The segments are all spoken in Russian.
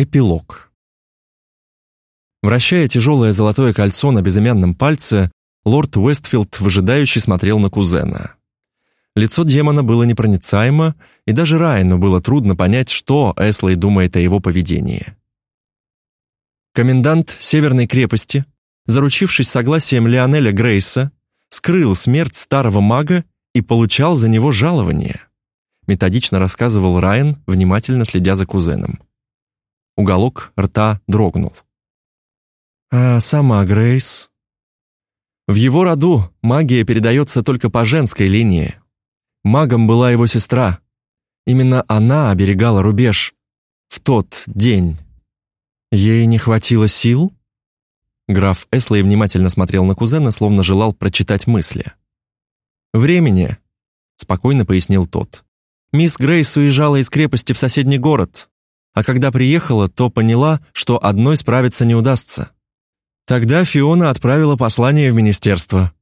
Эпилог. Вращая тяжелое золотое кольцо на безымянном пальце, лорд Уэстфилд выжидающе смотрел на кузена. Лицо демона было непроницаемо, и даже Райану было трудно понять, что Эслей думает о его поведении. Комендант Северной крепости, заручившись согласием Лионеля Грейса, скрыл смерть старого мага и получал за него жалование. Методично рассказывал Райан, внимательно следя за кузеном. Уголок рта дрогнул. «А сама Грейс?» В его роду магия передается только по женской линии. Магом была его сестра. Именно она оберегала рубеж в тот день. Ей не хватило сил? Граф Эслей внимательно смотрел на кузена, словно желал прочитать мысли. «Времени», — спокойно пояснил тот. «Мисс Грейс уезжала из крепости в соседний город а когда приехала, то поняла, что одной справиться не удастся. Тогда Фиона отправила послание в министерство.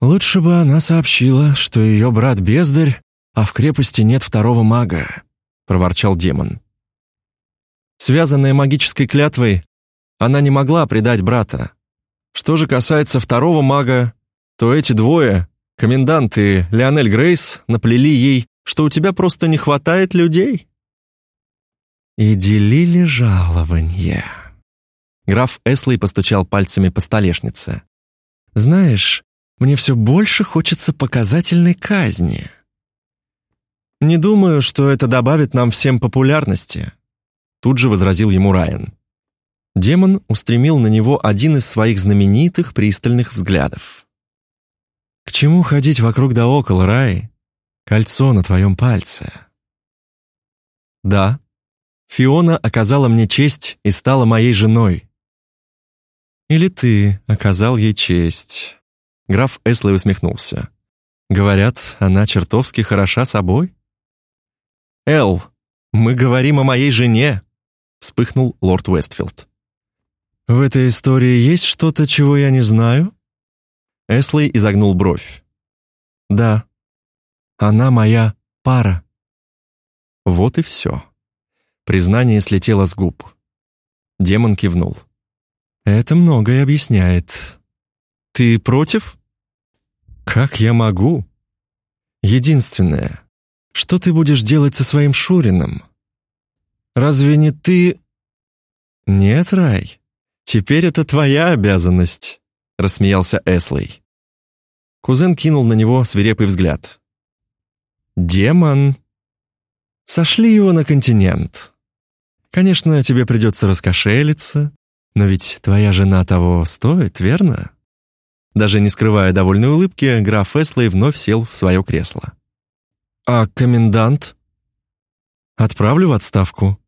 «Лучше бы она сообщила, что ее брат бездарь, а в крепости нет второго мага», — проворчал демон. Связанная магической клятвой, она не могла предать брата. Что же касается второго мага, то эти двое, комендант и Леонель Грейс, наплели ей, что у тебя просто не хватает людей и делили жалование. Граф Эслей постучал пальцами по столешнице. «Знаешь, мне все больше хочется показательной казни». «Не думаю, что это добавит нам всем популярности», тут же возразил ему Райан. Демон устремил на него один из своих знаменитых пристальных взглядов. «К чему ходить вокруг да около, Рай? Кольцо на твоем пальце». «Да», Фиона оказала мне честь и стала моей женой. Или ты оказал ей честь? Граф Эслey усмехнулся. Говорят, она чертовски хороша собой? Эл, мы говорим о моей жене, вспыхнул лорд Уэстфилд. В этой истории есть что-то, чего я не знаю? Эслей изогнул бровь. Да. Она моя пара. Вот и все. Признание слетело с губ. Демон кивнул. «Это многое объясняет. Ты против?» «Как я могу?» «Единственное, что ты будешь делать со своим Шурином? Разве не ты...» «Нет, Рай, теперь это твоя обязанность», — рассмеялся Эслей. Кузен кинул на него свирепый взгляд. «Демон!» «Сошли его на континент. Конечно, тебе придется раскошелиться, но ведь твоя жена того стоит, верно?» Даже не скрывая довольной улыбки, граф Эслей вновь сел в свое кресло. «А комендант?» «Отправлю в отставку.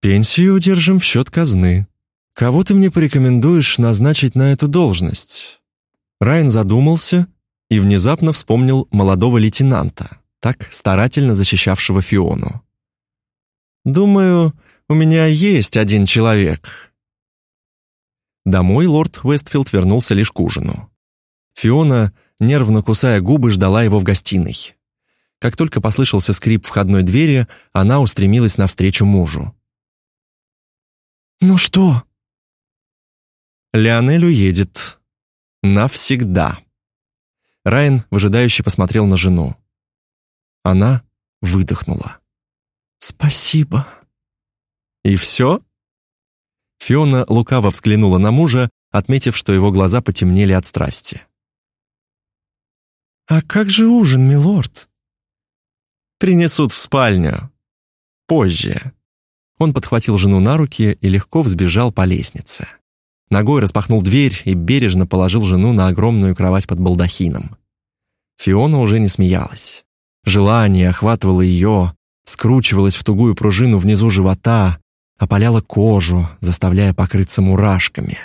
Пенсию удержим в счет казны. Кого ты мне порекомендуешь назначить на эту должность?» Райан задумался и внезапно вспомнил молодого лейтенанта, так старательно защищавшего Фиону. «Думаю, у меня есть один человек». Домой лорд Уэстфилд вернулся лишь к ужину. Фиона, нервно кусая губы, ждала его в гостиной. Как только послышался скрип входной двери, она устремилась навстречу мужу. «Ну что?» «Леонель уедет. Навсегда». Райан выжидающе посмотрел на жену. Она выдохнула. «Спасибо». «И все?» Фиона лукаво взглянула на мужа, отметив, что его глаза потемнели от страсти. «А как же ужин, милорд?» «Принесут в спальню. Позже». Он подхватил жену на руки и легко взбежал по лестнице. Ногой распахнул дверь и бережно положил жену на огромную кровать под балдахином. Фиона уже не смеялась. Желание охватывало ее, скручивалось в тугую пружину внизу живота, опаляло кожу, заставляя покрыться мурашками.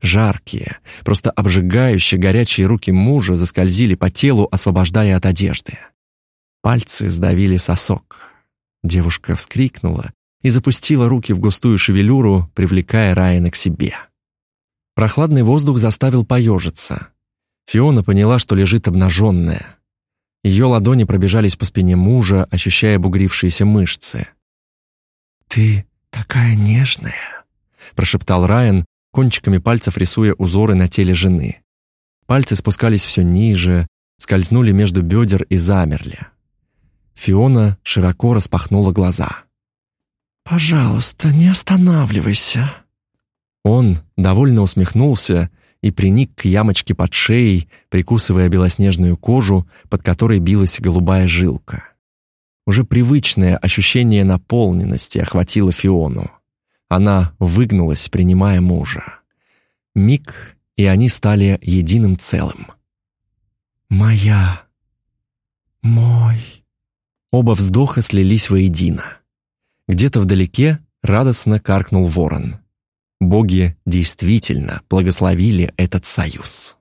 Жаркие, просто обжигающие горячие руки мужа заскользили по телу, освобождая от одежды. Пальцы сдавили сосок. Девушка вскрикнула и запустила руки в густую шевелюру, привлекая Райана к себе. Прохладный воздух заставил поежиться. Фиона поняла, что лежит обнаженная. Ее ладони пробежались по спине мужа, ощущая бугрившиеся мышцы. «Ты такая нежная», — прошептал Райан, кончиками пальцев рисуя узоры на теле жены. Пальцы спускались все ниже, скользнули между бедер и замерли. Фиона широко распахнула глаза. «Пожалуйста, не останавливайся». Он довольно усмехнулся и приник к ямочке под шеей, прикусывая белоснежную кожу, под которой билась голубая жилка. Уже привычное ощущение наполненности охватило Фиону. Она выгнулась, принимая мужа. Миг, и они стали единым целым. «Моя, мой...» Оба вздоха слились воедино. Где-то вдалеке радостно каркнул ворон. Боги действительно благословили этот союз.